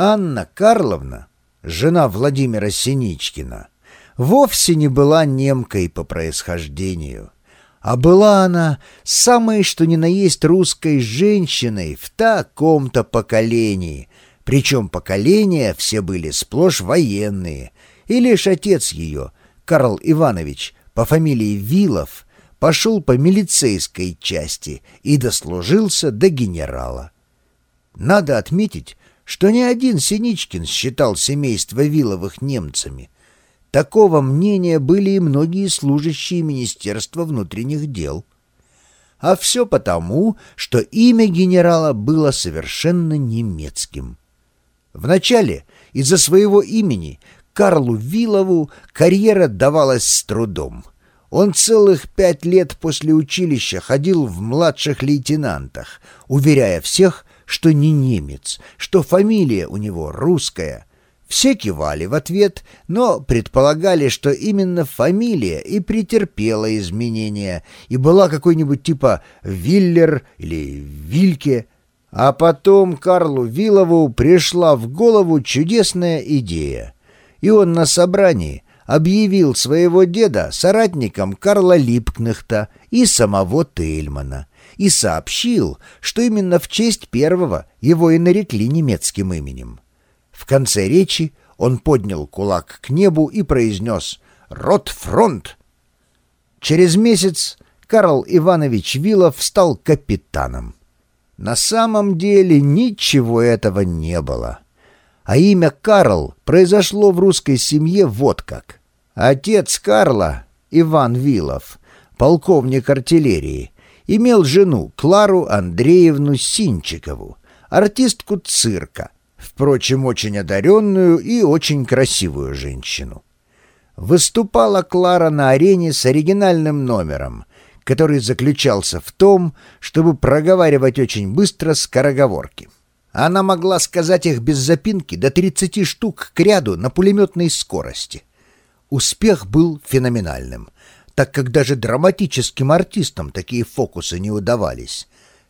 Анна Карловна, жена Владимира Синичкина, вовсе не была немкой по происхождению, а была она самой что ни на есть русской женщиной в таком-то поколении, причем поколения все были сплошь военные, и лишь отец ее, Карл Иванович, по фамилии Вилов, пошел по милицейской части и дослужился до генерала. Надо отметить, что ни один Синичкин считал семейство Виловых немцами. Такого мнения были и многие служащие Министерства внутренних дел. А все потому, что имя генерала было совершенно немецким. Вначале из-за своего имени Карлу Вилову карьера давалась с трудом — он целых пять лет после училища ходил в младших лейтенантах, уверяя всех, что не немец, что фамилия у него русская. Все кивали в ответ, но предполагали, что именно фамилия и претерпела изменения и была какой-нибудь типа Виллер или Вильке. А потом Карлу Вилову пришла в голову чудесная идея, и он на собрании — объявил своего деда соратником Карла Липкнехта и самого Тельмана и сообщил, что именно в честь первого его и нарекли немецким именем. В конце речи он поднял кулак к небу и произнес «Ротфронт!». Через месяц Карл Иванович Вилов стал капитаном. На самом деле ничего этого не было. А имя Карл произошло в русской семье вот как. Отец Карла, Иван Вилов, полковник артиллерии, имел жену Клару Андреевну Синчикову, артистку цирка, впрочем, очень одаренную и очень красивую женщину. Выступала Клара на арене с оригинальным номером, который заключался в том, чтобы проговаривать очень быстро скороговорки. Она могла сказать их без запинки до 30 штук к ряду на пулеметной скорости. Успех был феноменальным, так как даже драматическим артистам такие фокусы не удавались.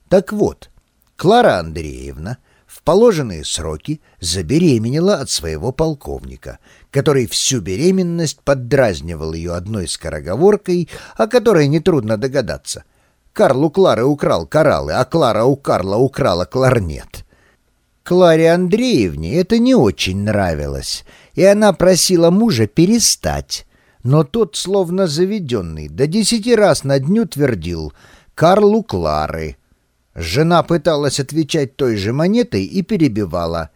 Так вот, Клара Андреевна в положенные сроки забеременела от своего полковника, который всю беременность поддразнивал ее одной скороговоркой, о которой нетрудно догадаться. Карл у Клары украл кораллы, а Клара у Карла украла кларнет. Кларе Андреевне это не очень нравилось, и она просила мужа перестать. Но тот, словно заведенный, до десяти раз на дню твердил «Карлу Клары». Жена пыталась отвечать той же монетой и перебивала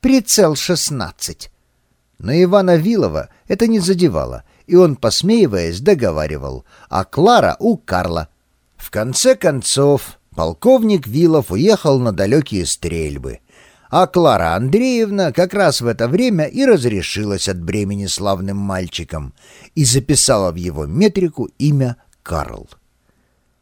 «Прицел шестнадцать». Но Ивана Вилова это не задевало, и он, посмеиваясь, договаривал, а Клара у Карла. В конце концов, полковник Вилов уехал на далекие стрельбы — а Клара Андреевна как раз в это время и разрешилась от бремени славным мальчиком и записала в его метрику имя Карл.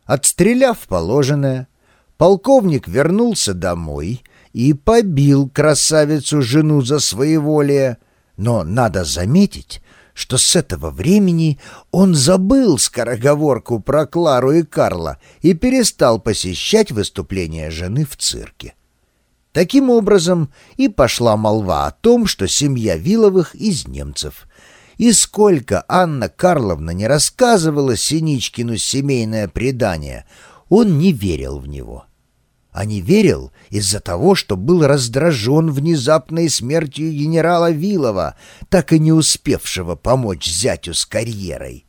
Отстреляв положенное, полковник вернулся домой и побил красавицу-жену за своеволие, но надо заметить, что с этого времени он забыл скороговорку про Клару и Карла и перестал посещать выступления жены в цирке. Таким образом и пошла молва о том, что семья Виловых из немцев. И сколько Анна Карловна не рассказывала Синичкину семейное предание, он не верил в него. А не верил из-за того, что был раздражен внезапной смертью генерала Вилова, так и не успевшего помочь зятю с карьерой.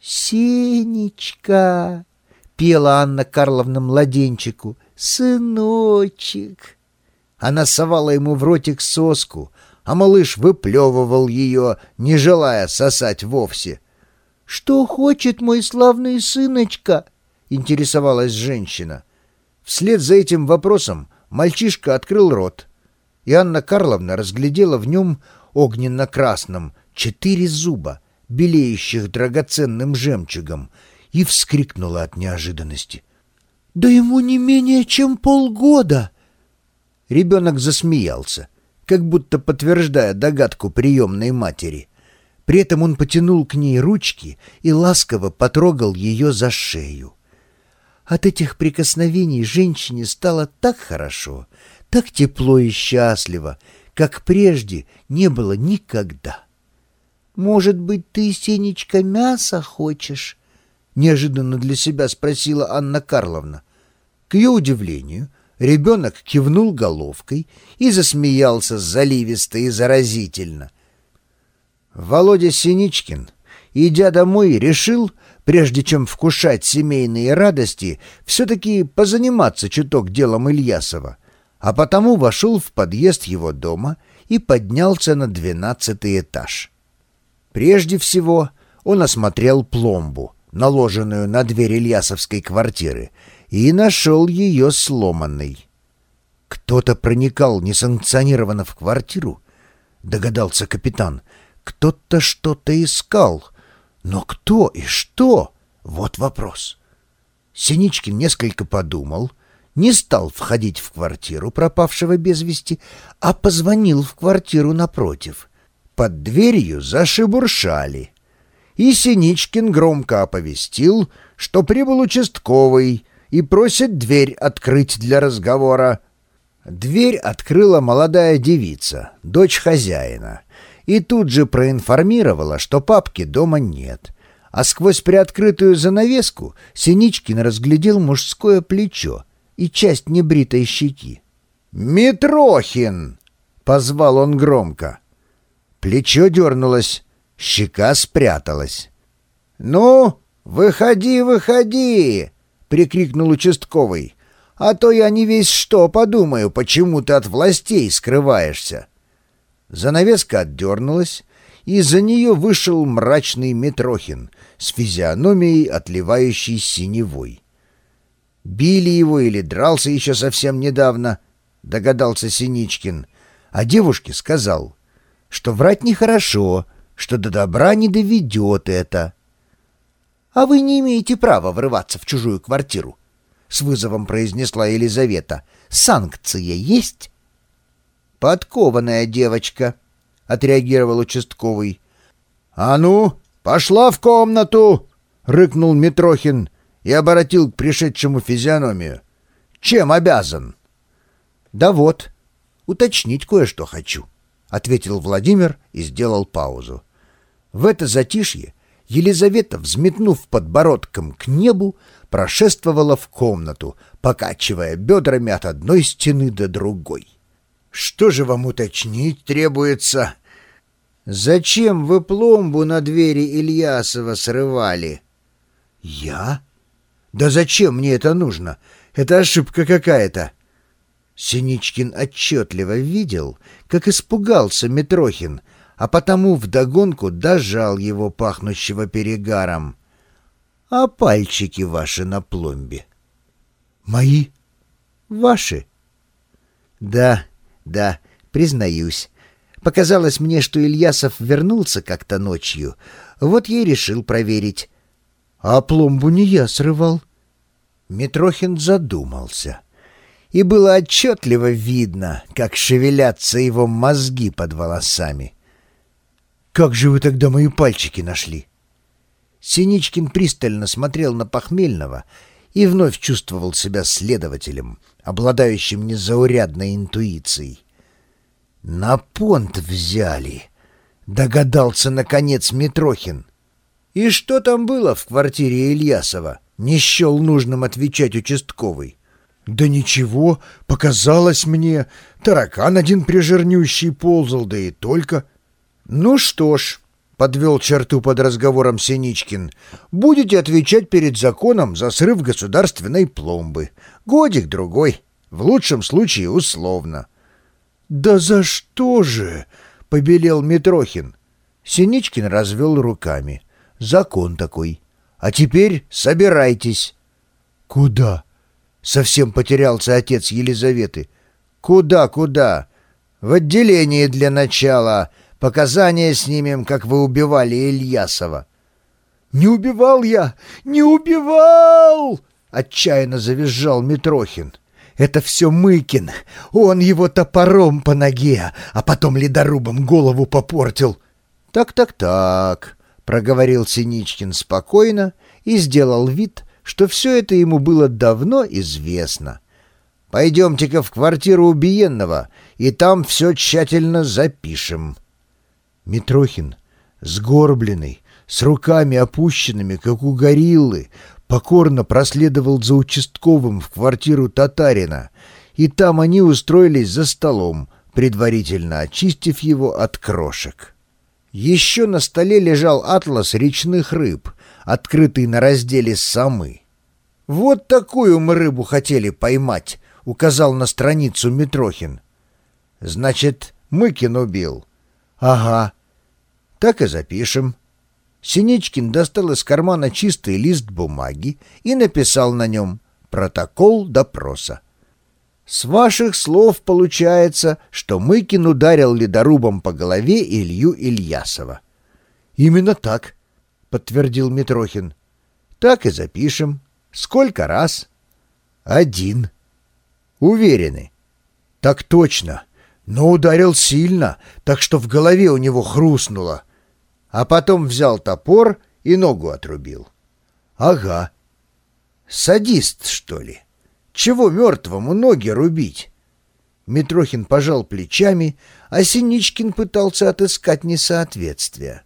«Сенечка!» — пела Анна Карловна младенчику — «Сыночек!» Она совала ему в ротик соску, а малыш выплевывал ее, не желая сосать вовсе. «Что хочет мой славный сыночка?» — интересовалась женщина. Вслед за этим вопросом мальчишка открыл рот, и Анна Карловна разглядела в нем огненно-красном четыре зуба, белеющих драгоценным жемчугом, и вскрикнула от неожиданности — «Да ему не менее чем полгода!» Ребенок засмеялся, как будто подтверждая догадку приемной матери. При этом он потянул к ней ручки и ласково потрогал ее за шею. От этих прикосновений женщине стало так хорошо, Так тепло и счастливо, как прежде не было никогда. «Может быть, ты, Сенечка, мясо хочешь?» — неожиданно для себя спросила Анна Карловна. К ее удивлению, ребенок кивнул головкой и засмеялся заливисто и заразительно. Володя Синичкин, идя домой, решил, прежде чем вкушать семейные радости, все-таки позаниматься чуток делом Ильясова, а потому вошел в подъезд его дома и поднялся на двенадцатый этаж. Прежде всего он осмотрел пломбу, наложенную на дверь Ильясовской квартиры, и нашел ее сломанной. «Кто-то проникал несанкционированно в квартиру?» — догадался капитан. «Кто-то что-то искал. Но кто и что? Вот вопрос». Синичкин несколько подумал, не стал входить в квартиру пропавшего без вести, а позвонил в квартиру напротив. Под дверью зашебуршали. И Синичкин громко оповестил, что прибыл участковый и просит дверь открыть для разговора. Дверь открыла молодая девица, дочь хозяина, и тут же проинформировала, что папки дома нет. А сквозь приоткрытую занавеску Синичкин разглядел мужское плечо и часть небритой щеки. «Митрохин!» — позвал он громко. Плечо дернулось, щека спряталась. «Ну, выходи, выходи!» — прикрикнул участковый. «А то я не весь что подумаю, почему ты от властей скрываешься». Занавеска отдернулась, и за нее вышел мрачный Митрохин с физиономией, отливающей синевой. «Били его или дрался еще совсем недавно», — догадался Синичкин. А девушке сказал — что врать нехорошо, что до добра не доведет это. — А вы не имеете права врываться в чужую квартиру, — с вызовом произнесла Елизавета. — Санкция есть? — Подкованная девочка, — отреагировал участковый. — А ну, пошла в комнату! — рыкнул Митрохин и обратил к пришедшему физиономию. — Чем обязан? — Да вот, уточнить кое-что хочу. —— ответил Владимир и сделал паузу. В это затишье Елизавета, взметнув подбородком к небу, прошествовала в комнату, покачивая бедрами от одной стены до другой. «Что же вам уточнить требуется?» «Зачем вы пломбу на двери Ильясова срывали?» «Я? Да зачем мне это нужно? Это ошибка какая-то». Синичкин отчетливо видел, как испугался Митрохин, а потому вдогонку дожал его пахнущего перегаром. «А пальчики ваши на пломбе?» «Мои?» «Ваши?» «Да, да, признаюсь. Показалось мне, что Ильясов вернулся как-то ночью. Вот я и решил проверить. А пломбу не я срывал». Митрохин задумался и было отчетливо видно, как шевелятся его мозги под волосами. «Как же вы тогда мои пальчики нашли?» Синичкин пристально смотрел на Похмельного и вновь чувствовал себя следователем, обладающим незаурядной интуицией. «На понт взяли», — догадался, наконец, Митрохин. «И что там было в квартире Ильясова?» — не счел нужным отвечать участковый. «Да ничего, показалось мне. Таракан один прижирнющий ползал, да и только». «Ну что ж», — подвел черту под разговором Синичкин, «будете отвечать перед законом за срыв государственной пломбы. Годик-другой, в лучшем случае условно». «Да за что же?» — побелел Митрохин. Синичкин развел руками. «Закон такой. А теперь собирайтесь». «Куда?» Совсем потерялся отец Елизаветы. «Куда, куда?» «В отделение для начала. Показания снимем, как вы убивали Ильясова». «Не убивал я! Не убивал!» — отчаянно завизжал Митрохин. «Это все Мыкин. Он его топором по ноге, а потом ледорубом голову попортил». «Так-так-так», — проговорил Синичкин спокойно и сделал вид, что все это ему было давно известно. Пойдемте-ка в квартиру убиенного, и там все тщательно запишем». Митрохин, сгорбленный, с руками опущенными, как у гориллы, покорно проследовал за участковым в квартиру татарина, и там они устроились за столом, предварительно очистив его от крошек. Еще на столе лежал атлас речных рыб, открытый на разделе самы. «Вот такую мы рыбу хотели поймать», — указал на страницу Митрохин. «Значит, Мыкин убил?» «Ага. Так и запишем». Синичкин достал из кармана чистый лист бумаги и написал на нем «Протокол допроса». С ваших слов получается, что Мыкин ударил ледорубом по голове Илью Ильясова. Именно так, подтвердил Митрохин. Так и запишем. Сколько раз? Один. Уверены? Так точно. Но ударил сильно, так что в голове у него хрустнуло. А потом взял топор и ногу отрубил. Ага. Садист, что ли? — чего мертвому ноги рубить? Митрохин пожал плечами, а Синичкин пытался отыскать несоответствие.